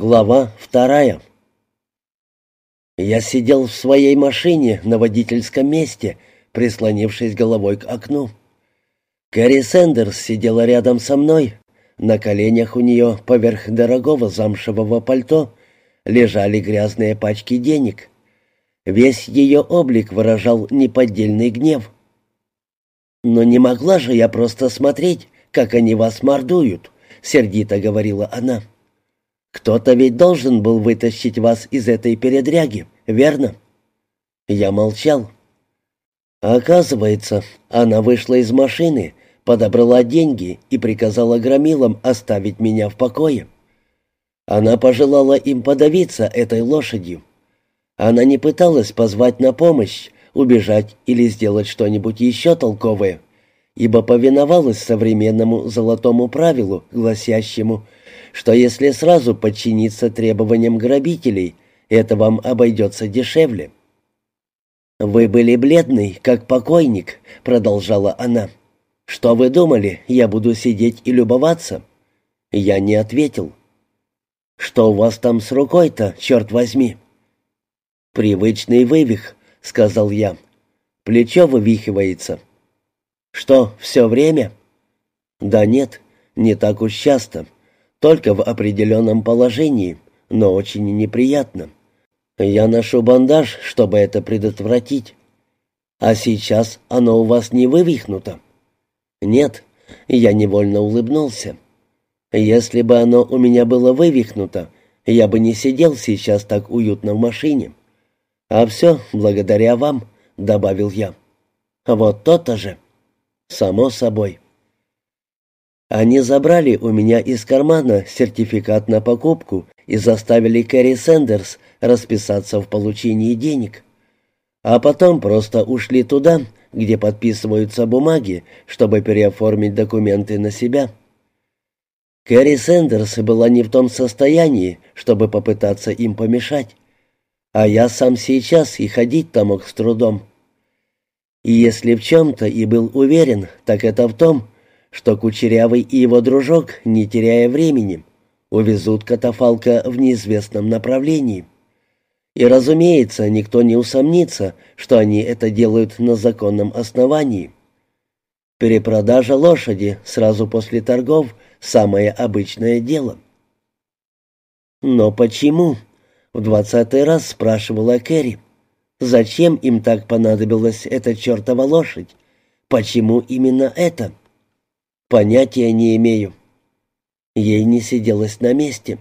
Глава вторая. Я сидел в своей машине на водительском месте, прислонившись головой к окну. Кэрри Сэндерс сидела рядом со мной. На коленях у нее поверх дорогого замшевого пальто лежали грязные пачки денег. Весь ее облик выражал неподдельный гнев. «Но не могла же я просто смотреть, как они вас мордуют», — сердито говорила она. Кто-то ведь должен был вытащить вас из этой передряги, верно?» Я молчал. Оказывается, она вышла из машины, подобрала деньги и приказала громилам оставить меня в покое. Она пожелала им подавиться этой лошадью. Она не пыталась позвать на помощь, убежать или сделать что-нибудь еще толковое, ибо повиновалась современному золотому правилу, гласящему – что если сразу подчиниться требованиям грабителей, это вам обойдется дешевле. «Вы были бледный, как покойник», — продолжала она. «Что вы думали, я буду сидеть и любоваться?» Я не ответил. «Что у вас там с рукой-то, черт возьми?» «Привычный вывих», — сказал я. «Плечо вывихивается». «Что, все время?» «Да нет, не так уж часто только в определенном положении, но очень неприятно. Я ношу бандаж, чтобы это предотвратить. А сейчас оно у вас не вывихнуто? Нет, я невольно улыбнулся. Если бы оно у меня было вывихнуто, я бы не сидел сейчас так уютно в машине. А все благодаря вам, добавил я. Вот то-то же. Само собой. Они забрали у меня из кармана сертификат на покупку и заставили Кэрри Сэндерс расписаться в получении денег. А потом просто ушли туда, где подписываются бумаги, чтобы переоформить документы на себя. Кэрри Сэндерс была не в том состоянии, чтобы попытаться им помешать. А я сам сейчас и ходить-то мог с трудом. И если в чем-то и был уверен, так это в том, что Кучерявый и его дружок, не теряя времени, увезут катафалка в неизвестном направлении. И, разумеется, никто не усомнится, что они это делают на законном основании. Перепродажа лошади сразу после торгов – самое обычное дело. «Но почему?» — в двадцатый раз спрашивала Кэрри. «Зачем им так понадобилась эта чертова лошадь? Почему именно это?» Понятия не имею. Ей не сиделось на месте.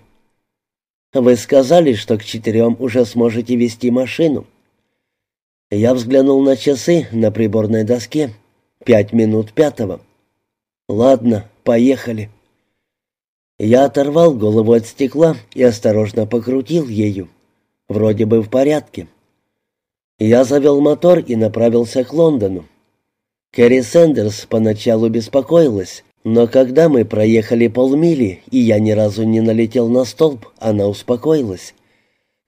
Вы сказали, что к четырем уже сможете вести машину. Я взглянул на часы на приборной доске. Пять минут пятого. Ладно, поехали. Я оторвал голову от стекла и осторожно покрутил ею. Вроде бы в порядке. Я завел мотор и направился к Лондону. Кэрри Сэндерс поначалу беспокоилась, но когда мы проехали полмили, и я ни разу не налетел на столб, она успокоилась.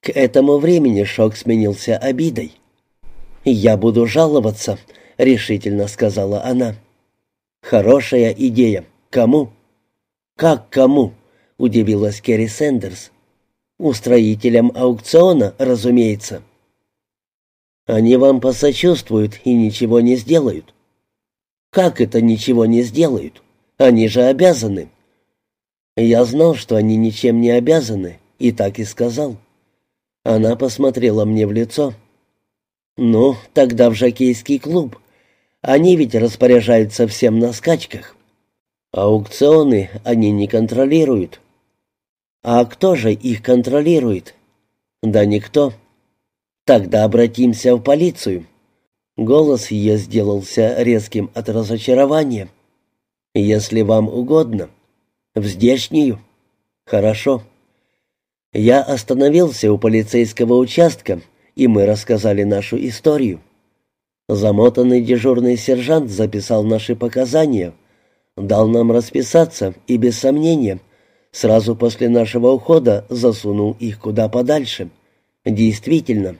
К этому времени шок сменился обидой. «Я буду жаловаться», — решительно сказала она. «Хорошая идея. Кому?» «Как кому?» — удивилась Керри Сэндерс. «Устроителям аукциона, разумеется». «Они вам посочувствуют и ничего не сделают». Как это ничего не сделают? Они же обязаны. Я знал, что они ничем не обязаны, и так и сказал. Она посмотрела мне в лицо. «Ну, тогда в жокейский клуб. Они ведь распоряжаются всем на скачках. Аукционы они не контролируют». «А кто же их контролирует?» «Да никто». «Тогда обратимся в полицию». Голос ее сделался резким от разочарования. «Если вам угодно. В здешнюю? Хорошо». Я остановился у полицейского участка, и мы рассказали нашу историю. Замотанный дежурный сержант записал наши показания, дал нам расписаться и, без сомнения, сразу после нашего ухода засунул их куда подальше. Действительно,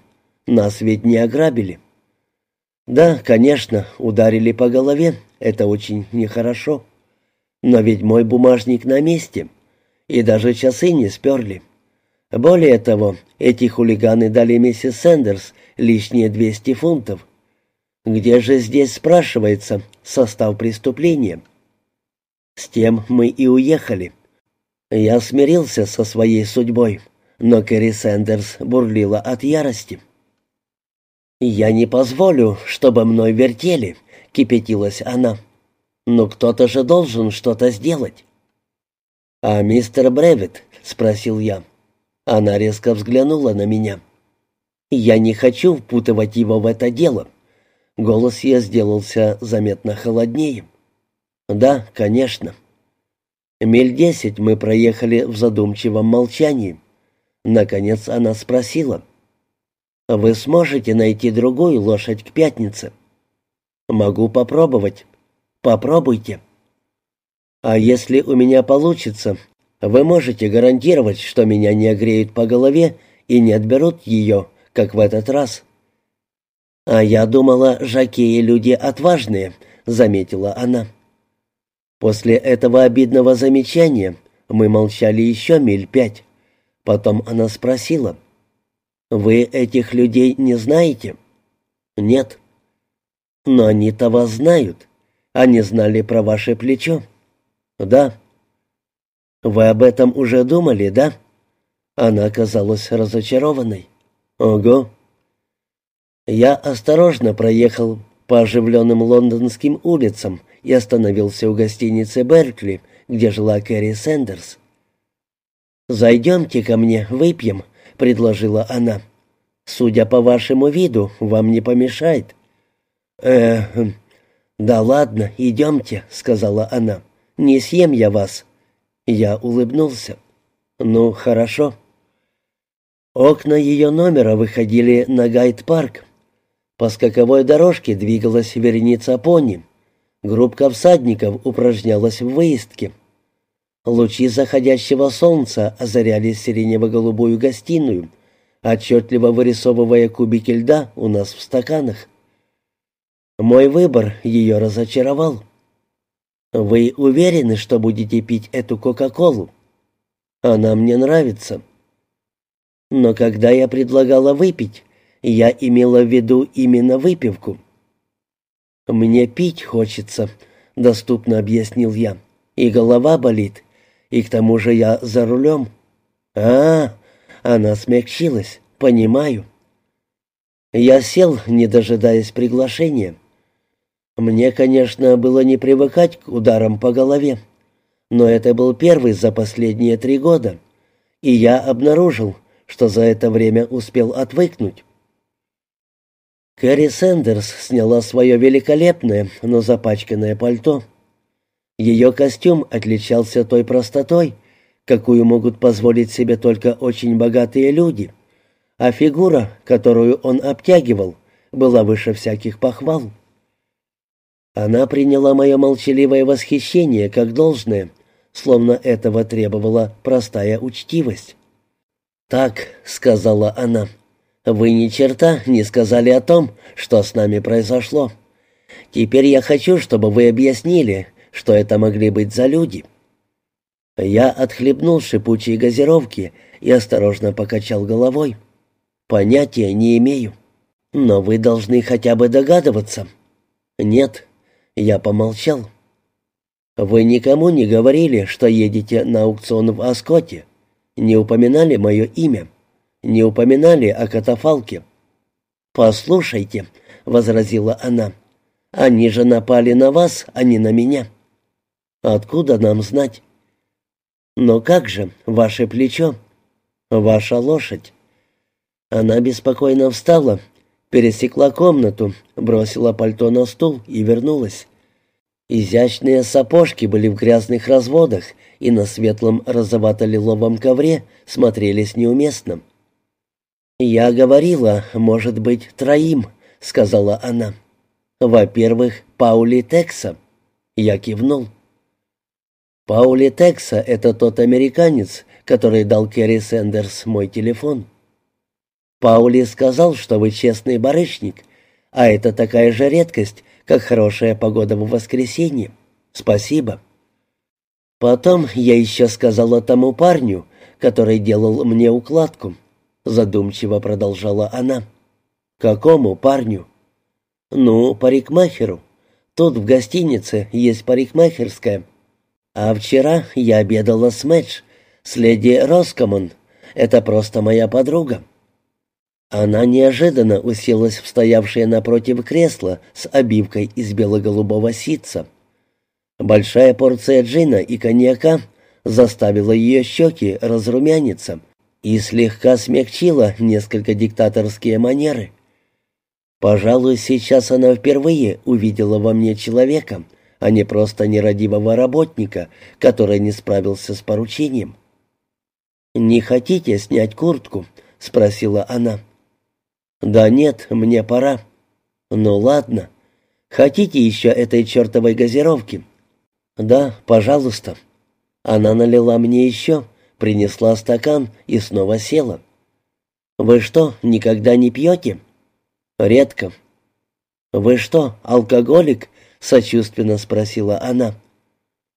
нас ведь не ограбили. Да, конечно, ударили по голове, это очень нехорошо. Но ведь мой бумажник на месте, и даже часы не сперли. Более того, эти хулиганы дали миссис Сэндерс лишние 200 фунтов. Где же здесь, спрашивается, состав преступления? С тем мы и уехали. Я смирился со своей судьбой, но Кэрри Сэндерс бурлила от ярости. «Я не позволю, чтобы мной вертели», — кипятилась она. «Но кто-то же должен что-то сделать». «А мистер Бревит?» — спросил я. Она резко взглянула на меня. «Я не хочу впутывать его в это дело». Голос я сделался заметно холоднее. «Да, конечно». Миль десять мы проехали в задумчивом молчании. Наконец она спросила. «Вы сможете найти другую лошадь к пятнице?» «Могу попробовать». «Попробуйте». «А если у меня получится, вы можете гарантировать, что меня не огреют по голове и не отберут ее, как в этот раз?» «А я думала, жакеи люди отважные», — заметила она. После этого обидного замечания мы молчали еще миль пять. Потом она спросила, «Вы этих людей не знаете?» «Нет». «Но они-то вас знают. Они знали про ваше плечо». «Да». «Вы об этом уже думали, да?» Она казалась разочарованной. «Ого». Я осторожно проехал по оживленным лондонским улицам и остановился у гостиницы «Беркли», где жила Кэрри Сэндерс. «Зайдемте ко мне, выпьем», — предложила она. «Судя по вашему виду, вам не помешает». «Э, да ладно, идемте», — сказала она. «Не съем я вас». Я улыбнулся. «Ну, хорошо». Окна ее номера выходили на Гайд-парк. По скаковой дорожке двигалась вереница пони. Группка всадников упражнялась в выездке. Лучи заходящего солнца озаряли сиренево-голубую гостиную, отчетливо вырисовывая кубики льда у нас в стаканах. Мой выбор ее разочаровал. «Вы уверены, что будете пить эту Кока-Колу?» «Она мне нравится». Но когда я предлагала выпить, я имела в виду именно выпивку. «Мне пить хочется», — доступно объяснил я. «И голова болит, и к тому же я за рулем». «А, она смягчилась, понимаю». Я сел, не дожидаясь приглашения. Мне, конечно, было не привыкать к ударам по голове, но это был первый за последние три года, и я обнаружил, что за это время успел отвыкнуть. Кэрри Сэндерс сняла свое великолепное, но запачканное пальто. Ее костюм отличался той простотой, какую могут позволить себе только очень богатые люди, а фигура, которую он обтягивал, была выше всяких похвал. Она приняла мое молчаливое восхищение как должное, словно этого требовала простая учтивость. «Так», — сказала она, — вы ни черта не сказали о том, что с нами произошло. Теперь я хочу, чтобы вы объяснили, что это могли быть за люди». Я отхлебнул шипучие газировки и осторожно покачал головой. «Понятия не имею. Но вы должны хотя бы догадываться». «Нет». Я помолчал. «Вы никому не говорили, что едете на аукцион в Аскоте? Не упоминали мое имя?» не упоминали о катафалке. «Послушайте», — возразила она, — «они же напали на вас, а не на меня». «Откуда нам знать?» «Но как же, ваше плечо, ваша лошадь?» Она беспокойно встала, пересекла комнату, бросила пальто на стул и вернулась. Изящные сапожки были в грязных разводах и на светлом розовато-лиловом ковре смотрелись неуместно. «Я говорила, может быть, троим», — сказала она. «Во-первых, Паули Текса». Я кивнул. Паули Текса — это тот американец, который дал Керри Сэндерс мой телефон. Паули сказал, что вы честный барышник, а это такая же редкость, как хорошая погода в воскресенье. Спасибо. Потом я еще сказала тому парню, который делал мне укладку», — задумчиво продолжала она. «Какому парню?» «Ну, парикмахеру. Тут в гостинице есть парикмахерская. А вчера я обедала с Мэтч, с леди Роскомон. Это просто моя подруга». Она неожиданно уселась в стоявшее напротив кресло с обивкой из бело-голубого ситца. Большая порция джина и коньяка заставила ее щеки разрумяниться и слегка смягчила несколько диктаторские манеры. Пожалуй, сейчас она впервые увидела во мне человека, а не просто нерадивого работника, который не справился с поручением. «Не хотите снять куртку?» — спросила она. «Да нет, мне пора». «Ну ладно. Хотите еще этой чертовой газировки?» «Да, пожалуйста». Она налила мне еще, принесла стакан и снова села. «Вы что, никогда не пьете?» «Редко». «Вы что, алкоголик?» — сочувственно спросила она.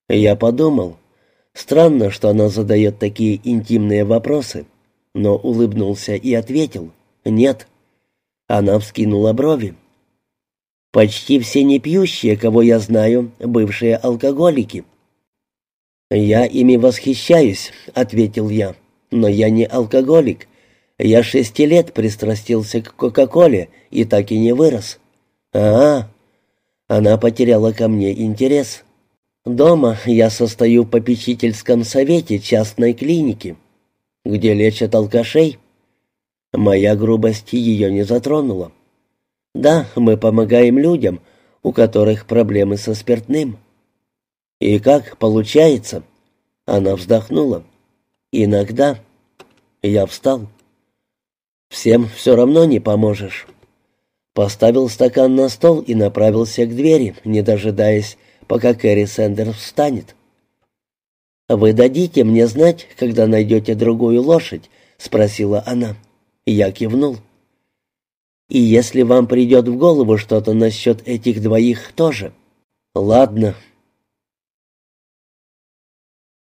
Я подумал. Странно, что она задает такие интимные вопросы, но улыбнулся и ответил «нет». Она вскинула брови. «Почти все непьющие, кого я знаю, бывшие алкоголики». «Я ими восхищаюсь», — ответил я. «Но я не алкоголик. Я шести лет пристрастился к Кока-Коле и так и не вырос». «А, Она потеряла ко мне интерес. «Дома я состою в попечительском совете частной клиники, где лечат алкашей». Моя грубость ее не затронула. Да, мы помогаем людям, у которых проблемы со спиртным. И как получается? Она вздохнула. Иногда. Я встал. Всем все равно не поможешь. Поставил стакан на стол и направился к двери, не дожидаясь, пока Кэрри Сэндерс встанет. «Вы дадите мне знать, когда найдете другую лошадь?» — спросила она. Я кивнул. «И если вам придет в голову что-то насчет этих двоих тоже?» «Ладно»,